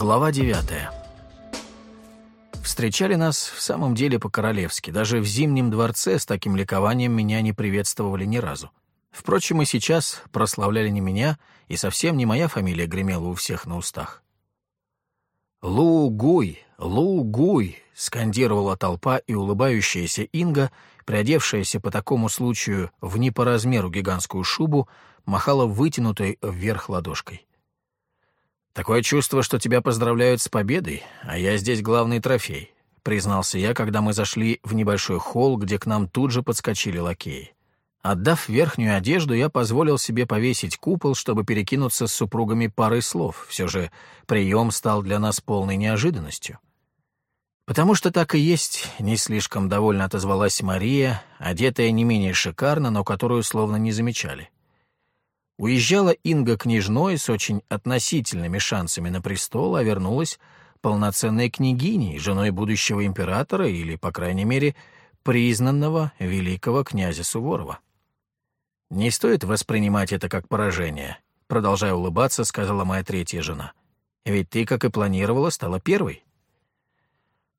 Глава девятая. Встречали нас в самом деле по-королевски. Даже в Зимнем дворце с таким ликованием меня не приветствовали ни разу. Впрочем, и сейчас прославляли не меня, и совсем не моя фамилия гремела у всех на устах. «Лу-гуй! Лу-гуй!» — скандировала толпа, и улыбающаяся Инга, приодевшаяся по такому случаю в не по размеру гигантскую шубу, махала вытянутой вверх ладошкой. «Такое чувство, что тебя поздравляют с победой, а я здесь главный трофей», — признался я, когда мы зашли в небольшой холл, где к нам тут же подскочили лакеи. Отдав верхнюю одежду, я позволил себе повесить купол, чтобы перекинуться с супругами парой слов. Все же прием стал для нас полной неожиданностью. «Потому что так и есть», — не слишком довольно отозвалась Мария, одетая не менее шикарно, но которую словно не замечали. Уезжала Инга княжной с очень относительными шансами на престол, а вернулась полноценной княгиней, женой будущего императора или, по крайней мере, признанного великого князя Суворова. «Не стоит воспринимать это как поражение», — продолжая улыбаться, сказала моя третья жена. «Ведь ты, как и планировала, стала первой».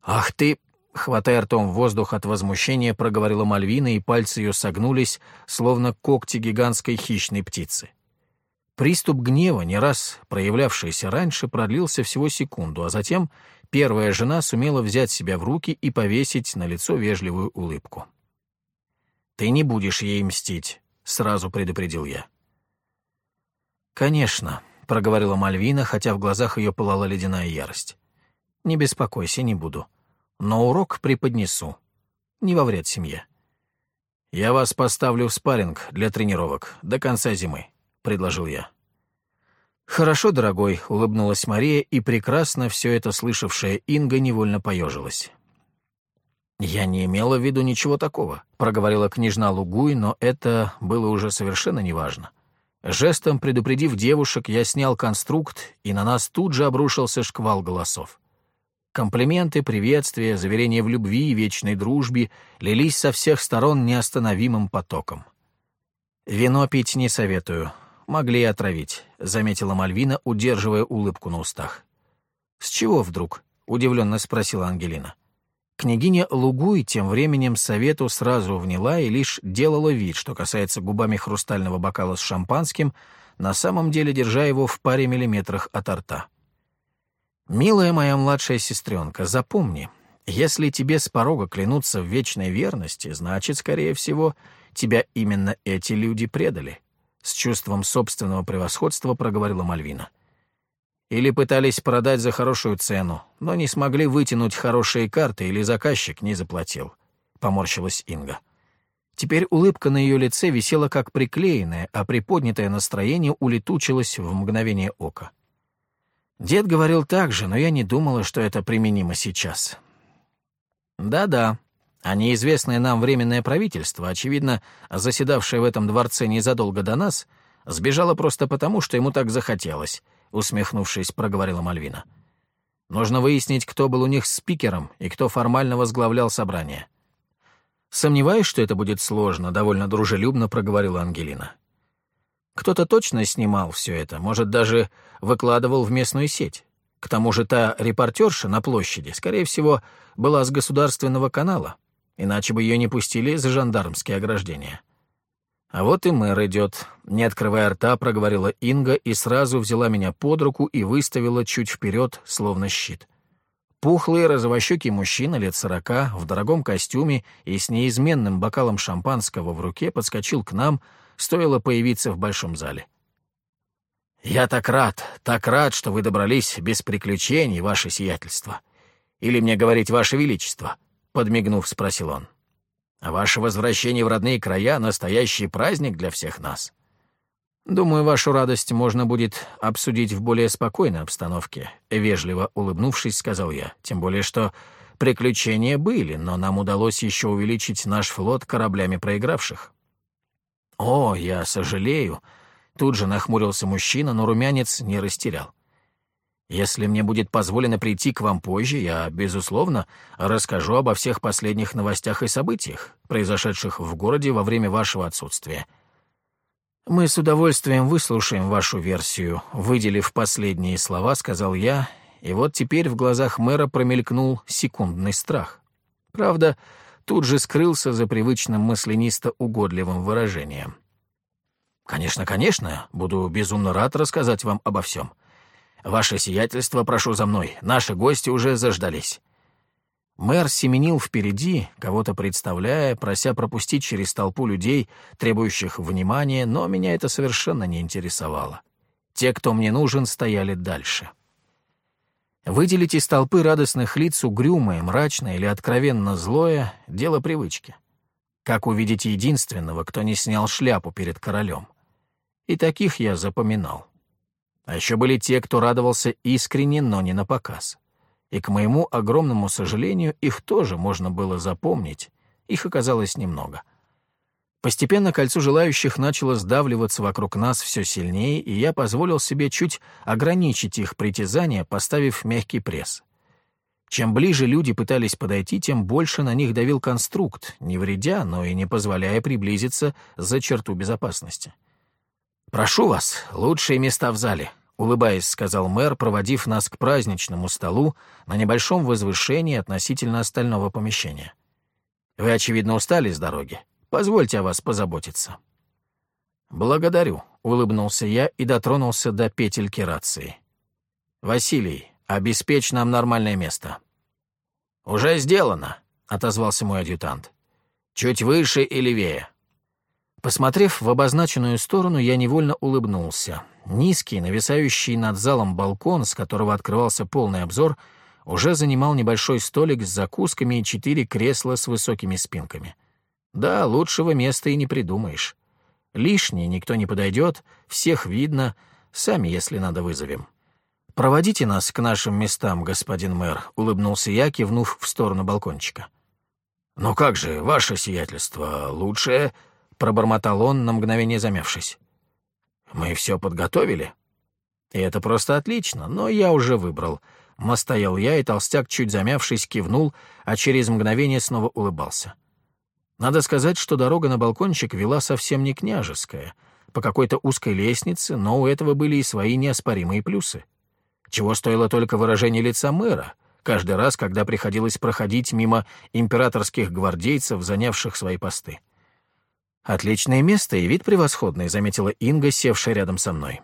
«Ах ты!» — хватая ртом воздух от возмущения, проговорила Мальвина, и пальцы ее согнулись, словно когти гигантской хищной птицы. Приступ гнева, не раз проявлявшийся раньше, продлился всего секунду, а затем первая жена сумела взять себя в руки и повесить на лицо вежливую улыбку. «Ты не будешь ей мстить», — сразу предупредил я. «Конечно», — проговорила Мальвина, хотя в глазах ее пылала ледяная ярость. «Не беспокойся, не буду. Но урок преподнесу. Не во вред семье. Я вас поставлю в спарринг для тренировок до конца зимы», — предложил я. «Хорошо, дорогой», — улыбнулась Мария, и прекрасно все это слышавшая Инга невольно поежилась. «Я не имела в виду ничего такого», — проговорила княжна Лугуй, но это было уже совершенно неважно. Жестом предупредив девушек, я снял конструкт, и на нас тут же обрушился шквал голосов. Комплименты, приветствия, заверения в любви и вечной дружбе лились со всех сторон неостановимым потоком. «Вино пить не советую. Могли отравить», — заметила Мальвина, удерживая улыбку на устах. «С чего вдруг?» — удивленно спросила Ангелина. Княгиня Лугуй тем временем совету сразу вняла и лишь делала вид, что касается губами хрустального бокала с шампанским, на самом деле держа его в паре миллиметрах от рта. «Милая моя младшая сестренка, запомни, если тебе с порога клянутся в вечной верности, значит, скорее всего, тебя именно эти люди предали», — с чувством собственного превосходства проговорила Мальвина. — или пытались продать за хорошую цену, но не смогли вытянуть хорошие карты или заказчик не заплатил», — поморщилась Инга. Теперь улыбка на ее лице висела как приклеенная, а приподнятое настроение улетучилось в мгновение ока. Дед говорил так же, но я не думала, что это применимо сейчас. Да-да, а неизвестное нам временное правительство, очевидно, заседавшее в этом дворце незадолго до нас, сбежало просто потому, что ему так захотелось —— усмехнувшись, проговорила Мальвина. «Нужно выяснить, кто был у них спикером и кто формально возглавлял собрание». «Сомневаюсь, что это будет сложно», — довольно дружелюбно проговорила Ангелина. «Кто-то точно снимал все это, может, даже выкладывал в местную сеть. К тому же та репортерша на площади, скорее всего, была с государственного канала, иначе бы ее не пустили за жандармские ограждения». А вот и мэр идет. Не открывая рта, проговорила Инга и сразу взяла меня под руку и выставила чуть вперед, словно щит. Пухлый, розовощекий мужчина лет сорока, в дорогом костюме и с неизменным бокалом шампанского в руке подскочил к нам, стоило появиться в большом зале. «Я так рад, так рад, что вы добрались без приключений, ваше сиятельство. Или мне говорить, ваше величество?» — подмигнув, спросил он. А ваше возвращение в родные края — настоящий праздник для всех нас. Думаю, вашу радость можно будет обсудить в более спокойной обстановке», — вежливо улыбнувшись, сказал я. «Тем более, что приключения были, но нам удалось еще увеличить наш флот кораблями проигравших». «О, я сожалею», — тут же нахмурился мужчина, но румянец не растерял. Если мне будет позволено прийти к вам позже, я, безусловно, расскажу обо всех последних новостях и событиях, произошедших в городе во время вашего отсутствия. Мы с удовольствием выслушаем вашу версию, выделив последние слова, сказал я, и вот теперь в глазах мэра промелькнул секундный страх. Правда, тут же скрылся за привычным мысленисто-угодливым выражением. «Конечно, конечно, буду безумно рад рассказать вам обо всем. Ваше сиятельство, прошу за мной, наши гости уже заждались». Мэр семенил впереди, кого-то представляя, прося пропустить через толпу людей, требующих внимания, но меня это совершенно не интересовало. Те, кто мне нужен, стояли дальше. Выделить из толпы радостных лиц угрюмое, мрачное или откровенно злое — дело привычки. Как увидеть единственного, кто не снял шляпу перед королем? И таких я запоминал. А еще были те, кто радовался искренне, но не на показ и, к моему огромному сожалению, их тоже можно было запомнить, их оказалось немного. Постепенно кольцо желающих начало сдавливаться вокруг нас все сильнее, и я позволил себе чуть ограничить их притязания, поставив мягкий пресс. Чем ближе люди пытались подойти, тем больше на них давил конструкт, не вредя, но и не позволяя приблизиться за черту безопасности. «Прошу вас, лучшие места в зале», улыбаясь, сказал мэр, проводив нас к праздничному столу на небольшом возвышении относительно остального помещения. «Вы, очевидно, устали с дороги. Позвольте о вас позаботиться». «Благодарю», — улыбнулся я и дотронулся до петельки рации. «Василий, обеспечь нам нормальное место». «Уже сделано», — отозвался мой адъютант. «Чуть выше и левее». Посмотрев в обозначенную сторону, я невольно улыбнулся. Низкий, нависающий над залом балкон, с которого открывался полный обзор, уже занимал небольшой столик с закусками и четыре кресла с высокими спинками. Да, лучшего места и не придумаешь. Лишний никто не подойдет, всех видно, сами, если надо, вызовем. «Проводите нас к нашим местам, господин мэр», — улыбнулся я, кивнув в сторону балкончика. «Ну как же, ваше сиятельство, лучшее...» пробормотал он, на мгновение замявшись. «Мы все подготовили?» «И это просто отлично, но я уже выбрал». Настоял я, и толстяк, чуть замявшись, кивнул, а через мгновение снова улыбался. Надо сказать, что дорога на балкончик вела совсем не княжеская, по какой-то узкой лестнице, но у этого были и свои неоспоримые плюсы. Чего стоило только выражение лица мэра, каждый раз, когда приходилось проходить мимо императорских гвардейцев, занявших свои посты. «Отличное место и вид превосходный», — заметила Инга, севшая рядом со мной.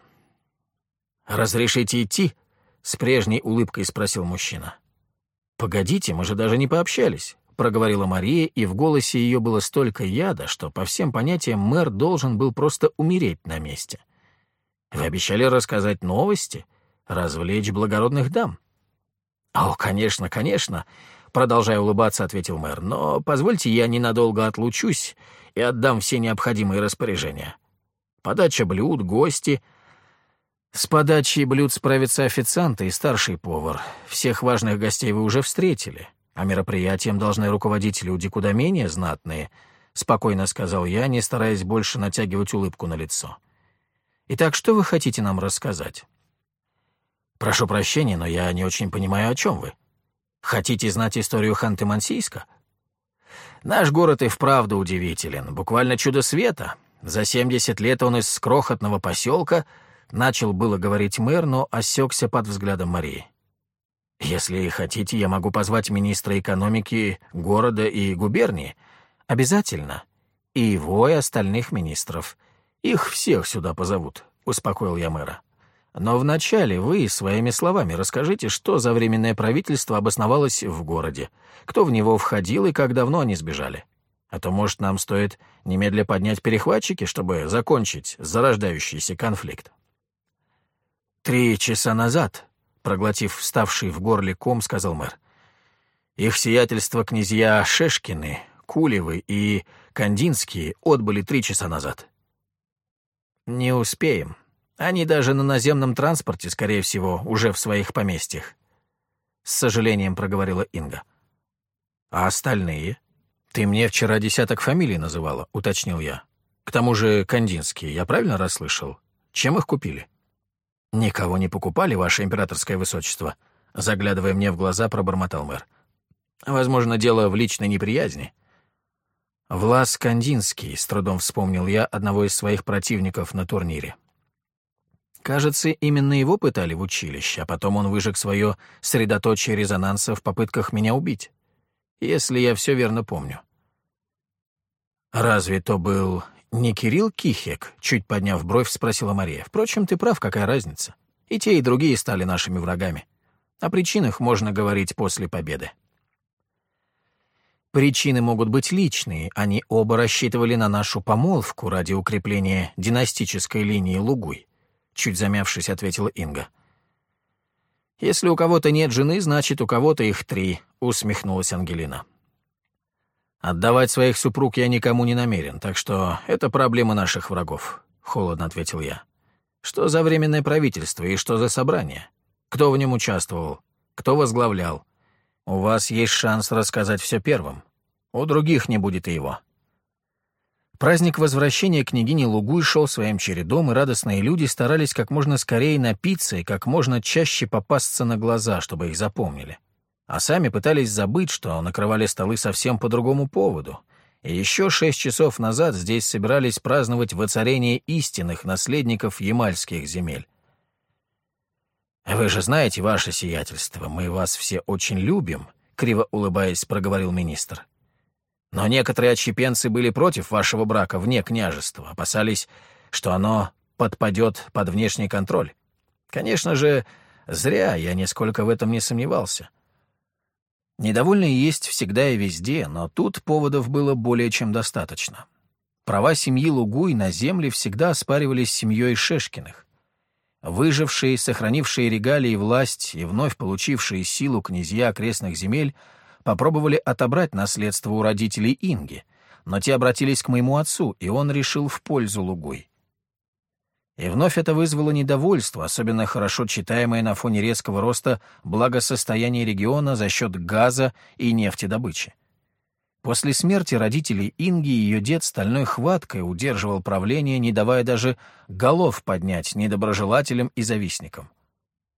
«Разрешите идти?» — с прежней улыбкой спросил мужчина. «Погодите, мы же даже не пообщались», — проговорила Мария, и в голосе ее было столько яда, что по всем понятиям мэр должен был просто умереть на месте. «Вы обещали рассказать новости, развлечь благородных дам». «О, конечно, конечно», — продолжая улыбаться, ответил мэр, «но позвольте я ненадолго отлучусь и отдам все необходимые распоряжения. Подача блюд, гости. С подачей блюд справятся официанты и старший повар. Всех важных гостей вы уже встретили, а мероприятием должны руководить люди куда менее знатные, — спокойно сказал я, не стараясь больше натягивать улыбку на лицо. «Итак, что вы хотите нам рассказать?» «Прошу прощения, но я не очень понимаю, о чем вы. Хотите знать историю Ханты-Мансийска?» Наш город и вправду удивителен, буквально чудо света. За 70 лет он из крохотного поселка начал было говорить мэр, но осекся под взглядом Марии. «Если хотите, я могу позвать министра экономики города и губернии. Обязательно. И его, и остальных министров. Их всех сюда позовут», — успокоил я мэра. Но вначале вы своими словами расскажите, что за временное правительство обосновалось в городе, кто в него входил и как давно они сбежали. А то, может, нам стоит немедля поднять перехватчики, чтобы закончить зарождающийся конфликт. «Три часа назад», — проглотив вставший в горле ком, сказал мэр, «их сиятельство князья Шешкины, Кулевы и Кандинские отбыли три часа назад». «Не успеем», они даже на наземном транспорте, скорее всего, уже в своих поместьях. С сожалением проговорила Инга. А остальные? Ты мне вчера десяток фамилий называла, уточнил я. К тому же Кандинские, я правильно расслышал? Чем их купили? Никого не покупали, ваше императорское высочество, заглядывая мне в глаза, пробормотал мэр. Возможно, дело в личной неприязни. Влас Кандинский, с трудом вспомнил я одного из своих противников на турнире. Кажется, именно его пытали в училище, а потом он выжег свое средоточие резонанса в попытках меня убить. Если я все верно помню. «Разве то был не Кирилл Кихек?» — чуть подняв бровь, спросила Мария. «Впрочем, ты прав, какая разница? И те, и другие стали нашими врагами. О причинах можно говорить после победы». Причины могут быть личные, они оба рассчитывали на нашу помолвку ради укрепления династической линии Лугуй чуть замявшись, ответила Инга. «Если у кого-то нет жены, значит, у кого-то их три», — усмехнулась Ангелина. «Отдавать своих супруг я никому не намерен, так что это проблема наших врагов», — холодно ответил я. «Что за временное правительство и что за собрание? Кто в нем участвовал? Кто возглавлял? У вас есть шанс рассказать все первым. У других не будет и его». Праздник возвращения княгини Лугуй шел своим чередом, и радостные люди старались как можно скорее напиться и как можно чаще попасться на глаза, чтобы их запомнили. А сами пытались забыть, что накрывали столы совсем по другому поводу. И еще шесть часов назад здесь собирались праздновать воцарение истинных наследников ямальских земель. «Вы же знаете, ваше сиятельство, мы вас все очень любим», — криво улыбаясь, проговорил министр. Но некоторые отщепенцы были против вашего брака вне княжества, опасались, что оно подпадет под внешний контроль. Конечно же, зря, я нисколько в этом не сомневался. Недовольные есть всегда и везде, но тут поводов было более чем достаточно. Права семьи Лугуй на земле всегда оспаривались семьей Шешкиных. Выжившие, сохранившие регалии власть и вновь получившие силу князья окрестных земель — попробовали отобрать наследство у родителей Инги, но те обратились к моему отцу, и он решил в пользу Лугуй. И вновь это вызвало недовольство, особенно хорошо читаемое на фоне резкого роста благосостояния региона за счет газа и нефтедобычи. После смерти родителей Инги ее дед стальной хваткой удерживал правление, не давая даже голов поднять недоброжелателям и завистникам.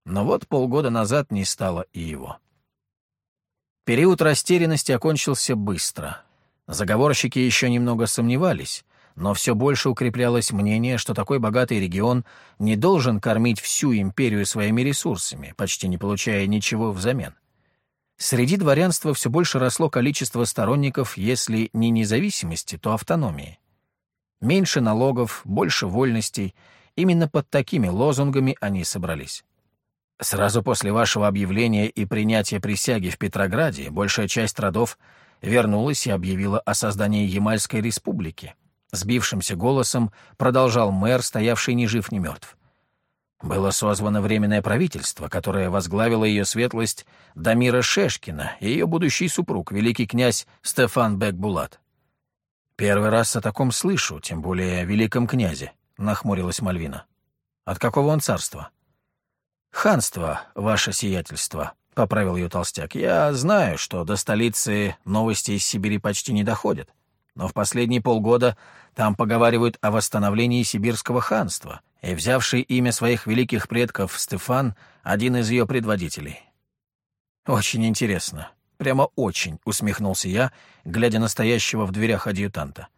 Но вот полгода назад не стало и его. Период растерянности окончился быстро. Заговорщики еще немного сомневались, но все больше укреплялось мнение, что такой богатый регион не должен кормить всю империю своими ресурсами, почти не получая ничего взамен. Среди дворянства все больше росло количество сторонников, если не независимости, то автономии. Меньше налогов, больше вольностей. Именно под такими лозунгами они собрались. Сразу после вашего объявления и принятия присяги в Петрограде большая часть родов вернулась и объявила о создании Ямальской республики. Сбившимся голосом продолжал мэр, стоявший ни жив, ни мертв. Было созвано Временное правительство, которое возглавило ее светлость Дамира Шешкина и ее будущий супруг, великий князь Стефан Бекбулат. «Первый раз о таком слышу, тем более о великом князе», — нахмурилась Мальвина. «От какого он царства?» «Ханство, ваше сиятельство», — поправил ее толстяк. «Я знаю, что до столицы новости из Сибири почти не доходят, но в последние полгода там поговаривают о восстановлении сибирского ханства, и взявший имя своих великих предков Стефан — один из ее предводителей». «Очень интересно, прямо очень», — усмехнулся я, глядя на стоящего в дверях адъютанта.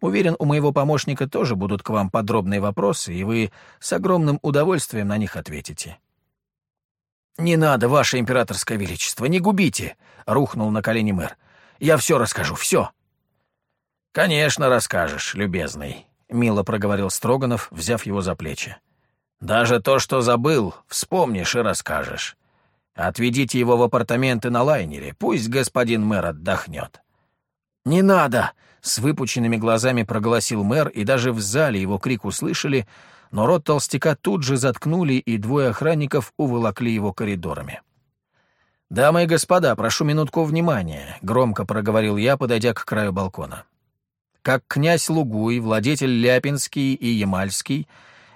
«Уверен, у моего помощника тоже будут к вам подробные вопросы, и вы с огромным удовольствием на них ответите». «Не надо, ваше императорское величество, не губите!» — рухнул на колени мэр. «Я все расскажу, все!» «Конечно расскажешь, любезный», — мило проговорил Строганов, взяв его за плечи. «Даже то, что забыл, вспомнишь и расскажешь. Отведите его в апартаменты на лайнере, пусть господин мэр отдохнет». «Не надо!» — с выпученными глазами проголосил мэр, и даже в зале его крик услышали — но рот толстяка тут же заткнули, и двое охранников уволокли его коридорами. «Дамы и господа, прошу минутку внимания», — громко проговорил я, подойдя к краю балкона. «Как князь Лугуй, владетель Ляпинский и Ямальский,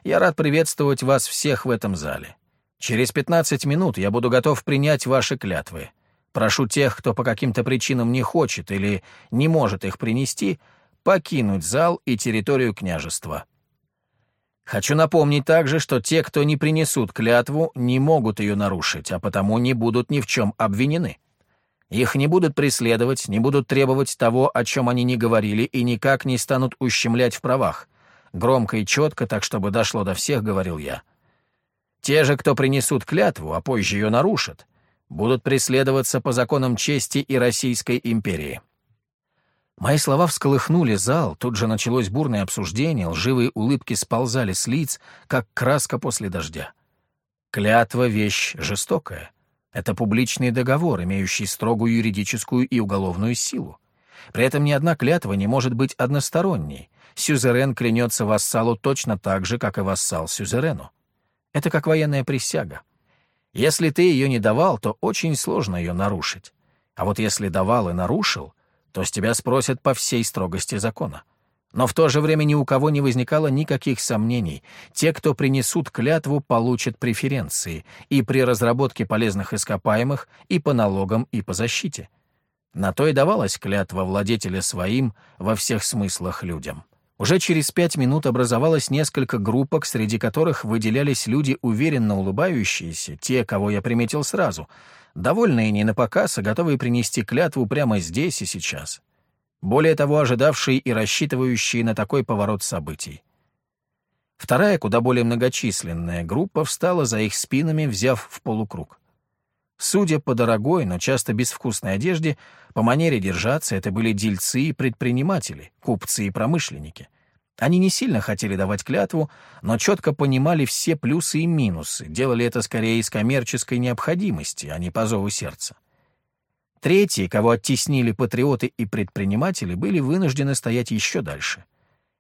я рад приветствовать вас всех в этом зале. Через пятнадцать минут я буду готов принять ваши клятвы. Прошу тех, кто по каким-то причинам не хочет или не может их принести, покинуть зал и территорию княжества. Хочу напомнить также, что те, кто не принесут клятву, не могут ее нарушить, а потому не будут ни в чем обвинены. Их не будут преследовать, не будут требовать того, о чем они не говорили, и никак не станут ущемлять в правах. Громко и четко, так чтобы дошло до всех, говорил я. Те же, кто принесут клятву, а позже ее нарушат, будут преследоваться по законам чести и Российской империи. Мои слова всколыхнули зал, тут же началось бурное обсуждение, лживые улыбки сползали с лиц, как краска после дождя. Клятва — вещь жестокая. Это публичный договор, имеющий строгую юридическую и уголовную силу. При этом ни одна клятва не может быть односторонней. Сюзерен клянется вассалу точно так же, как и вассал сюзерену. Это как военная присяга. Если ты ее не давал, то очень сложно ее нарушить. А вот если давал и нарушил, то с тебя спросят по всей строгости закона. Но в то же время ни у кого не возникало никаких сомнений. Те, кто принесут клятву, получат преференции и при разработке полезных ископаемых, и по налогам, и по защите. На то и давалась клятва владетеля своим во всех смыслах людям. Уже через пять минут образовалось несколько группок, среди которых выделялись люди, уверенно улыбающиеся, те, кого я приметил сразу, довольные не на показ, а готовые принести клятву прямо здесь и сейчас. Более того, ожидавшие и рассчитывающие на такой поворот событий. Вторая, куда более многочисленная группа встала за их спинами, взяв в полукруг. Судя по дорогой, но часто безвкусной одежде, по манере держаться это были дельцы и предприниматели, купцы и промышленники. Они не сильно хотели давать клятву, но четко понимали все плюсы и минусы, делали это скорее из коммерческой необходимости, а не по зову сердца. Третьи, кого оттеснили патриоты и предприниматели, были вынуждены стоять еще дальше.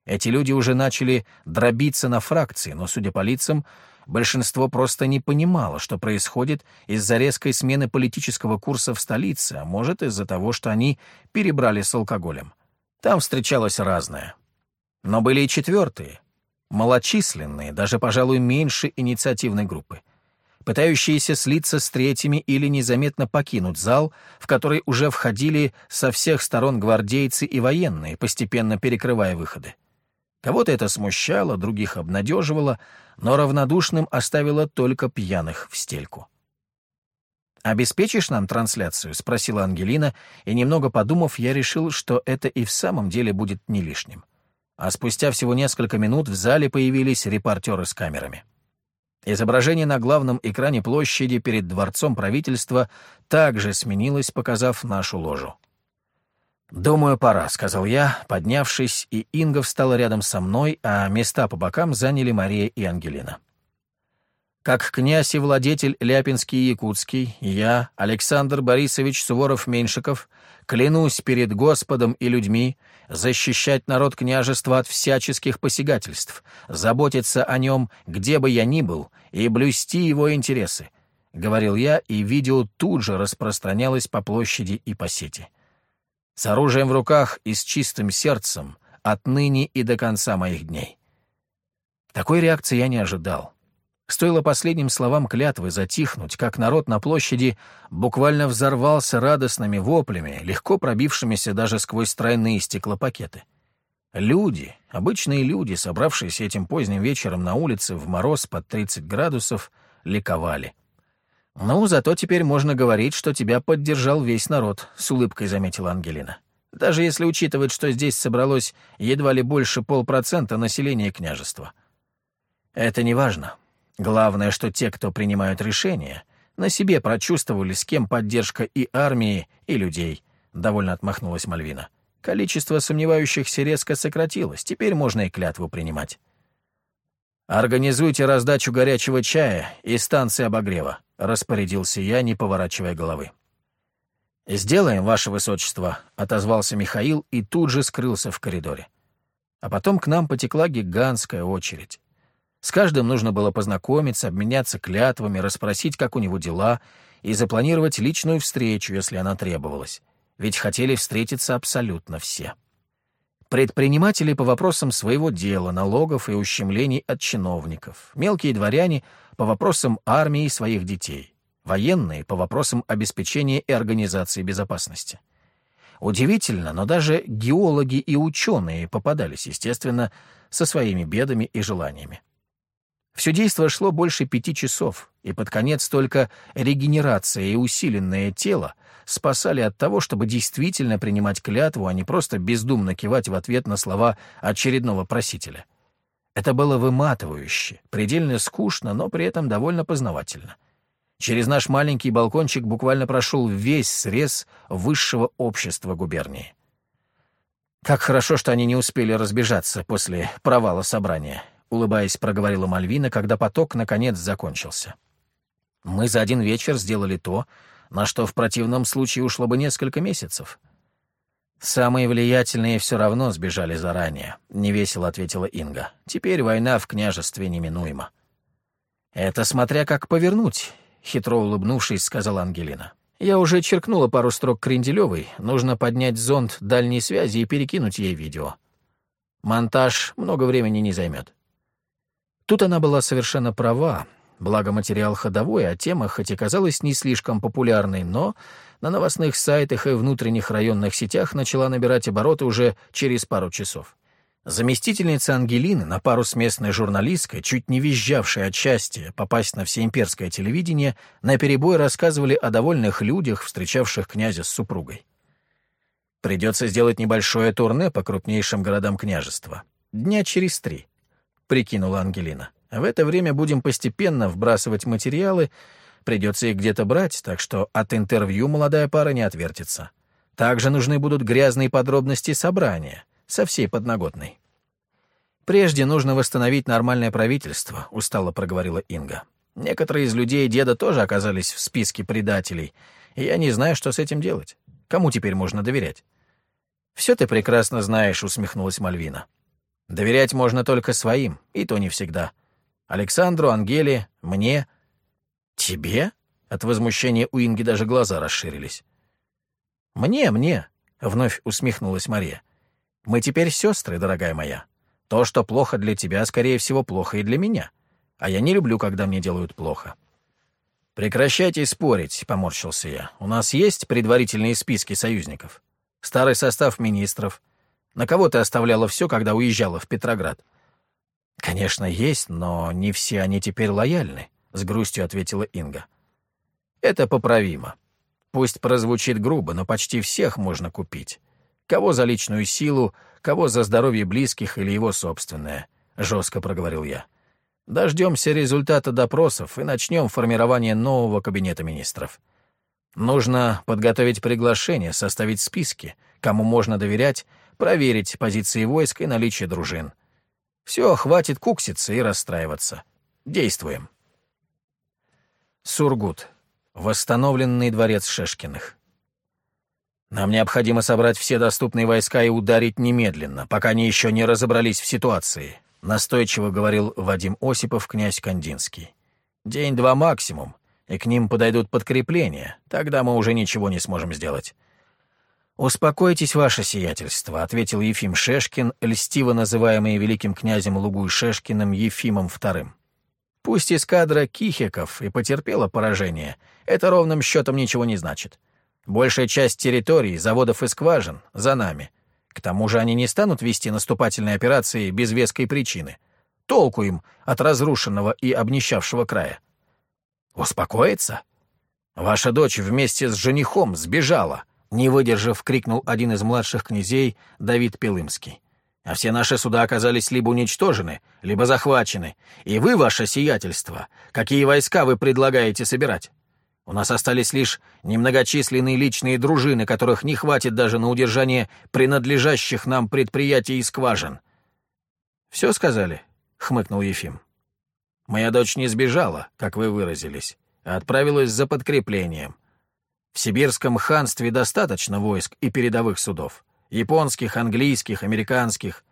Эти люди уже начали дробиться на фракции, но, судя по лицам, большинство просто не понимало, что происходит из-за резкой смены политического курса в столице, а может, из-за того, что они перебрали с алкоголем. Там встречалось разное. Но были и четвертые, малочисленные, даже, пожалуй, меньше инициативной группы, пытающиеся слиться с третьими или незаметно покинуть зал, в который уже входили со всех сторон гвардейцы и военные, постепенно перекрывая выходы. Кого-то это смущало, других обнадеживало, но равнодушным оставило только пьяных в стельку. «Обеспечишь нам трансляцию?» — спросила Ангелина, и, немного подумав, я решил, что это и в самом деле будет не лишним. А спустя всего несколько минут в зале появились репортеры с камерами. Изображение на главном экране площади перед дворцом правительства также сменилось, показав нашу ложу. «Думаю, пора», — сказал я, поднявшись, и Инга встала рядом со мной, а места по бокам заняли Мария и Ангелина. Как князь и владетель Ляпинский и Якутский, я, Александр Борисович Суворов-Меньшиков, клянусь перед Господом и людьми защищать народ княжества от всяческих посягательств, заботиться о нем, где бы я ни был, и блюсти его интересы, — говорил я, и видео тут же распространялось по площади и по сети с оружием в руках и с чистым сердцем отныне и до конца моих дней. Такой реакции я не ожидал. Стоило последним словам клятвы затихнуть, как народ на площади буквально взорвался радостными воплями, легко пробившимися даже сквозь тройные стеклопакеты. Люди, обычные люди, собравшиеся этим поздним вечером на улице в мороз под 30 градусов, ликовали. «Ну, зато теперь можно говорить, что тебя поддержал весь народ», — с улыбкой заметила Ангелина. «Даже если учитывать, что здесь собралось едва ли больше полпроцента населения княжества». «Это не важно. Главное, что те, кто принимают решения, на себе прочувствовали, с кем поддержка и армии, и людей», — довольно отмахнулась Мальвина. «Количество сомневающихся резко сократилось, теперь можно и клятву принимать». «Организуйте раздачу горячего чая и станции обогрева», — распорядился я, не поворачивая головы. «Сделаем, ваше высочество», — отозвался Михаил и тут же скрылся в коридоре. А потом к нам потекла гигантская очередь. С каждым нужно было познакомиться, обменяться клятвами, расспросить, как у него дела, и запланировать личную встречу, если она требовалась. Ведь хотели встретиться абсолютно все. Предприниматели по вопросам своего дела, налогов и ущемлений от чиновников, мелкие дворяне по вопросам армии и своих детей, военные по вопросам обеспечения и организации безопасности. Удивительно, но даже геологи и ученые попадались, естественно, со своими бедами и желаниями. Все действо шло больше пяти часов, и под конец только регенерация и усиленное тело спасали от того, чтобы действительно принимать клятву, а не просто бездумно кивать в ответ на слова очередного просителя. Это было выматывающе, предельно скучно, но при этом довольно познавательно. Через наш маленький балкончик буквально прошел весь срез высшего общества губернии. «Как хорошо, что они не успели разбежаться после провала собрания», — улыбаясь, проговорила Мальвина, когда поток, наконец, закончился. «Мы за один вечер сделали то, на что в противном случае ушло бы несколько месяцев. «Самые влиятельные все равно сбежали заранее», — невесело ответила Инга. «Теперь война в княжестве неминуема». «Это смотря как повернуть», — хитро улыбнувшись, сказала Ангелина. «Я уже черкнула пару строк Кренделевой. Нужно поднять зонд дальней связи и перекинуть ей видео. Монтаж много времени не займет». Тут она была совершенно права. Благо материал ходовой, а тема, хоть и казалась не слишком популярной, но на новостных сайтах и внутренних районных сетях начала набирать обороты уже через пару часов. Заместительница Ангелины на пару с местной журналисткой, чуть не визжавшей от счастья попасть на всеимперское телевидение, наперебой рассказывали о довольных людях, встречавших князя с супругой. «Придется сделать небольшое турне по крупнейшим городам княжества. Дня через три», — прикинула Ангелина. В это время будем постепенно вбрасывать материалы, придется их где-то брать, так что от интервью молодая пара не отвертится. Также нужны будут грязные подробности собрания, со всей подноготной. «Прежде нужно восстановить нормальное правительство», — устало проговорила Инга. «Некоторые из людей деда тоже оказались в списке предателей, и я не знаю, что с этим делать. Кому теперь можно доверять?» «Все ты прекрасно знаешь», — усмехнулась Мальвина. «Доверять можно только своим, и то не всегда. Александру, Ангеле, мне. Тебе? От возмущения у Инги даже глаза расширились. Мне, мне, вновь усмехнулась Мария. Мы теперь сестры, дорогая моя. То, что плохо для тебя, скорее всего, плохо и для меня. А я не люблю, когда мне делают плохо. «Прекращайте спорить», — поморщился я. «У нас есть предварительные списки союзников? Старый состав министров. На кого ты оставляла все, когда уезжала в Петроград? «Конечно, есть, но не все они теперь лояльны», — с грустью ответила Инга. «Это поправимо. Пусть прозвучит грубо, но почти всех можно купить. Кого за личную силу, кого за здоровье близких или его собственное», — жестко проговорил я. «Дождемся результата допросов и начнем формирование нового кабинета министров. Нужно подготовить приглашение, составить списки, кому можно доверять, проверить позиции войск и наличие дружин. Все, хватит кукситься и расстраиваться. Действуем. Сургут. Восстановленный дворец Шешкиных. Нам необходимо собрать все доступные войска и ударить немедленно, пока они еще не разобрались в ситуации, настойчиво говорил Вадим Осипов, князь Кандинский. День-два максимум, и к ним подойдут подкрепления, тогда мы уже ничего не сможем сделать. «Успокойтесь, ваше сиятельство», — ответил Ефим Шешкин, льстиво называемый великим князем Лугуй Шешкиным Ефимом II. «Пусть эскадра Кихиков и потерпела поражение, это ровным счетом ничего не значит. Большая часть территорий, заводов и скважин за нами. К тому же они не станут вести наступательные операции без веской причины. Толку им от разрушенного и обнищавшего края. Успокоиться? Ваша дочь вместе с женихом сбежала, не выдержав, крикнул один из младших князей Давид Пилымский. «А все наши суда оказались либо уничтожены, либо захвачены. И вы, ваше сиятельство, какие войска вы предлагаете собирать? У нас остались лишь немногочисленные личные дружины, которых не хватит даже на удержание принадлежащих нам предприятий и скважин». «Все сказали?» — хмыкнул Ефим. «Моя дочь не сбежала, как вы выразились, а отправилась за подкреплением». В сибирском ханстве достаточно войск и передовых судов. Японских, английских, американских.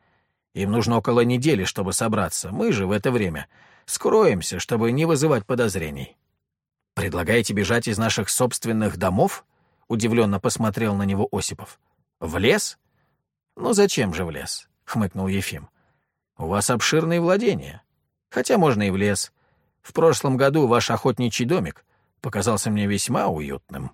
Им нужно около недели, чтобы собраться. Мы же в это время скроемся, чтобы не вызывать подозрений. «Предлагаете бежать из наших собственных домов?» — удивленно посмотрел на него Осипов. «В лес?» «Ну зачем же в лес?» — хмыкнул Ефим. «У вас обширные владения. Хотя можно и в лес. В прошлом году ваш охотничий домик показался мне весьма уютным».